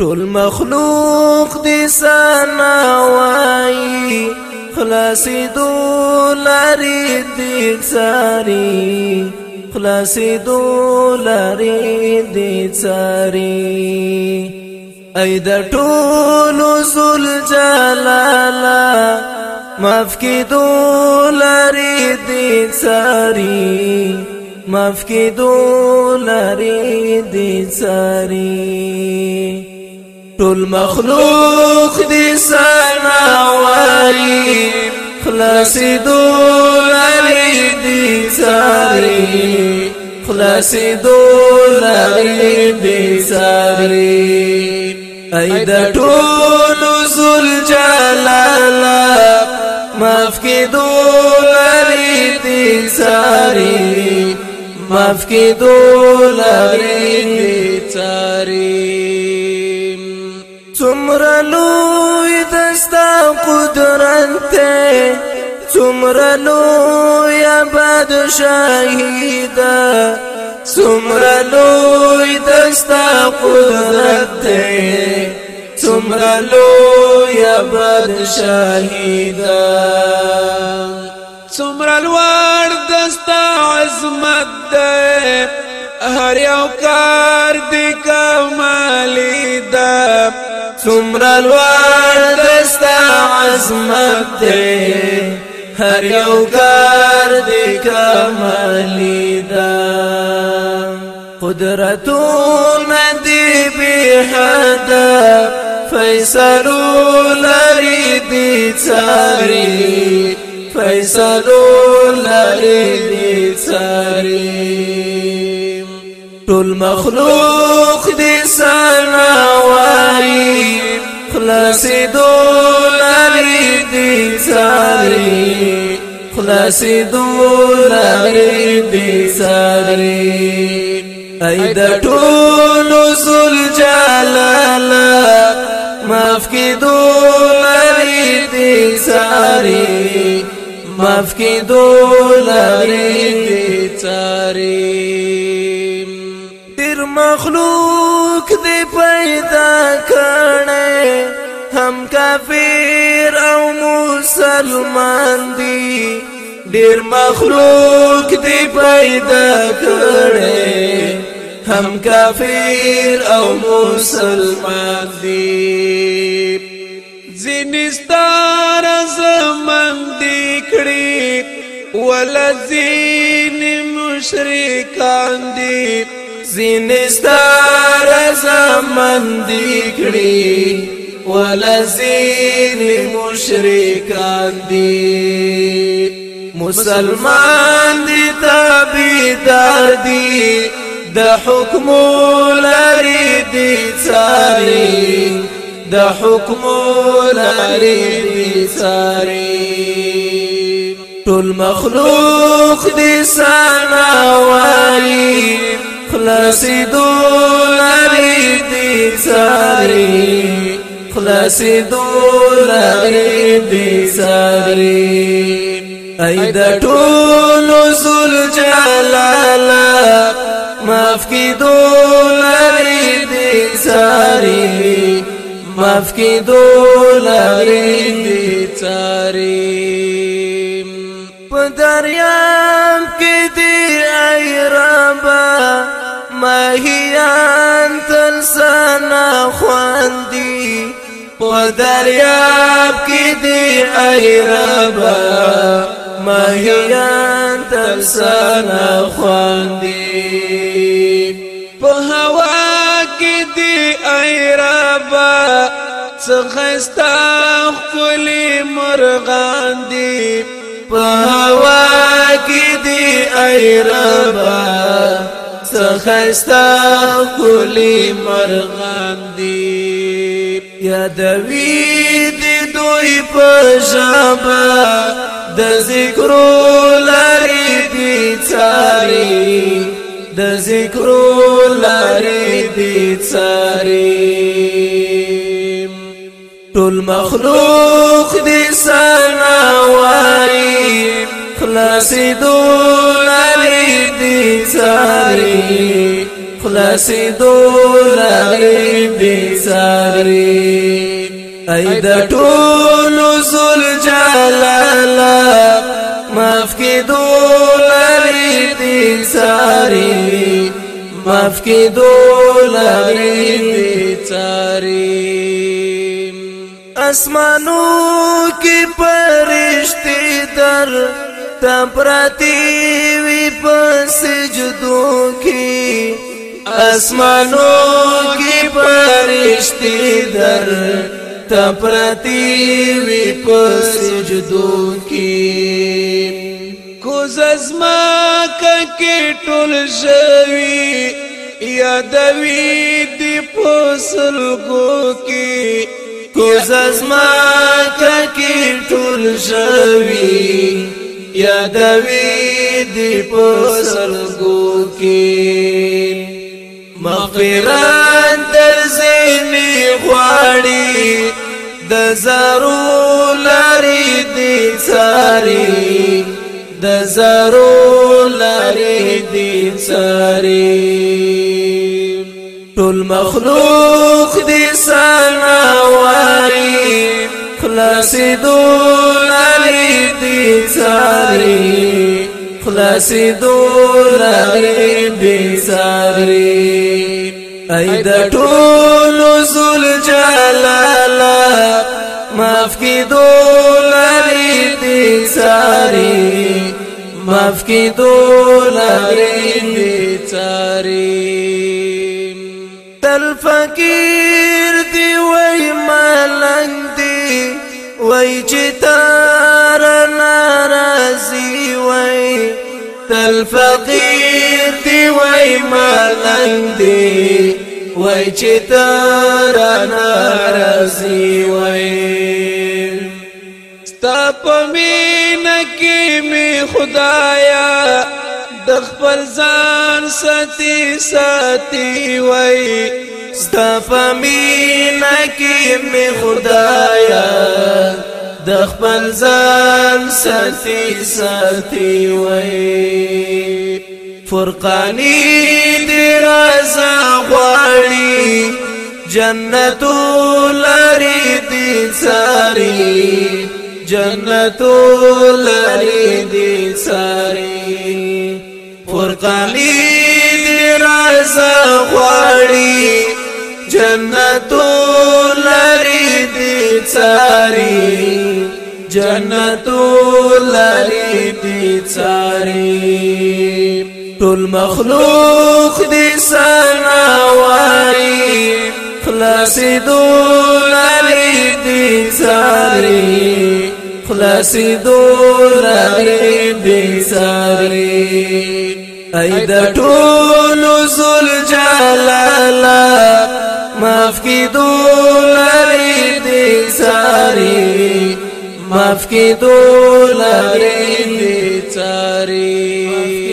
ټول مخلوق دې سنا وای خلاصې دولاري دې ساري خلاصې دولاري دې ساري اې د ټول زل جلالا معاف کې دولاري دې ساري معاف کې دولاري دې ساري ټول مخلوق دې سنا وایي خلاص دول علی دې ساري خلاص دول علی دې ساري اې د ټول زل جلالا معاف کې دول علی دې ساري معاف کې دول علی دې ساري څومره لوی دستا قدرت ته څومره لوی بادشاہی ده څومره لوی دستا قدرت ته څومره لوی بادشاہی ده څومره لوړ دستا عظمت ده هر یو کار دی کمالی ده سمر لوړ دستا عظمت دی هر یو کار دی کمالی دا قدرتون دی بی حدا فیصلو لری دی چاری فیصلو لری دی چاری ټول مخلوق دي سنا وای خلاصې دولاري دې ساري خلاصې دولاري دې ساري اې د ټول جلالا جلال معاف کې دولاري ساري معاف دول دولاري دې ساري مخلوق دی پیدا کړي هم کافر او مسلمان دی ډیر مخلوق دی پیدا کړي هم کافر او مسلمان دی زینستار زمن دی کړي ولذین مشرکان دی زینستار زمن دیکړي ولا زین مشرکان دی مسلمان دی تابیدار دی دا حکم لا دی ساري دا حکم لا دی ساري طول مخلوق دی سانا وایي خلاصې دولارې دې ساري خلاصې دولارې دې ساري اې د ټولو زل جلالا معاف کی دولارې دې ساري معاف کی دولارې دې ساري په دریا ماهیان تل سنا خواندی په دریاب کې دی ای ربا ماهیان تل سنا خواندی په هوا کې دی ای ربا څخستا خپل مرغان دی په هوا کې دی ای ربا سخستا کلی مرغان دی یادوی دی دوی پشابا د ذکرو لاری بیچاری د ذکرو لاری بیچاری ټول مخلوق دی رسیدو لغی بیساری ای دا ټولو زل جلالا معاف کی دولری دی ساری معاف کی دولری دی ساری اسمانو کی پرشتي در تم پرتی وی پسجد اسمانو کې پرشتي در تپرتی وی په سجدو کې کوز ازما کې ټول شوی یادوي دی پوسل کو کې کوز ازما کې ټول شوی یادوي دی پوسل کو کې فقیران در زینی غواړي د زارو لري دي ساري د زارو لري دي ساري ټول مخلوق دي سنا واري خلاص دول لري دي ساري خلاص دول لري دي ساري د ټول زل جلالا معاف کی دولری دی ساری معاف کی دولری دی ساری تل فقیر دی وای ملنګ دی وای چې تار ناراضی وای تل فقیر دی وای ملنګ دی وای چې تر نارسي وای ستا په مینه کې می خدایا د خپل ځان ساتي ساتي وای ستا په مینه کې می خدایا د خپل ځان ساتي ساتي وای فرقانی رضا غواړي جنت لري دي ساري جنت لري دي ساري فرقاني دي رضا غواړي جنت لري دي ساري جنت لري دي ساري ټول مخلوق دې سنا وای خلاصې دول علی دې ساري خلاصې دول علی دې ساري اې د ټول زل جلالا معاف کی دول علی دې ساري معاف کی دول علی دې ساري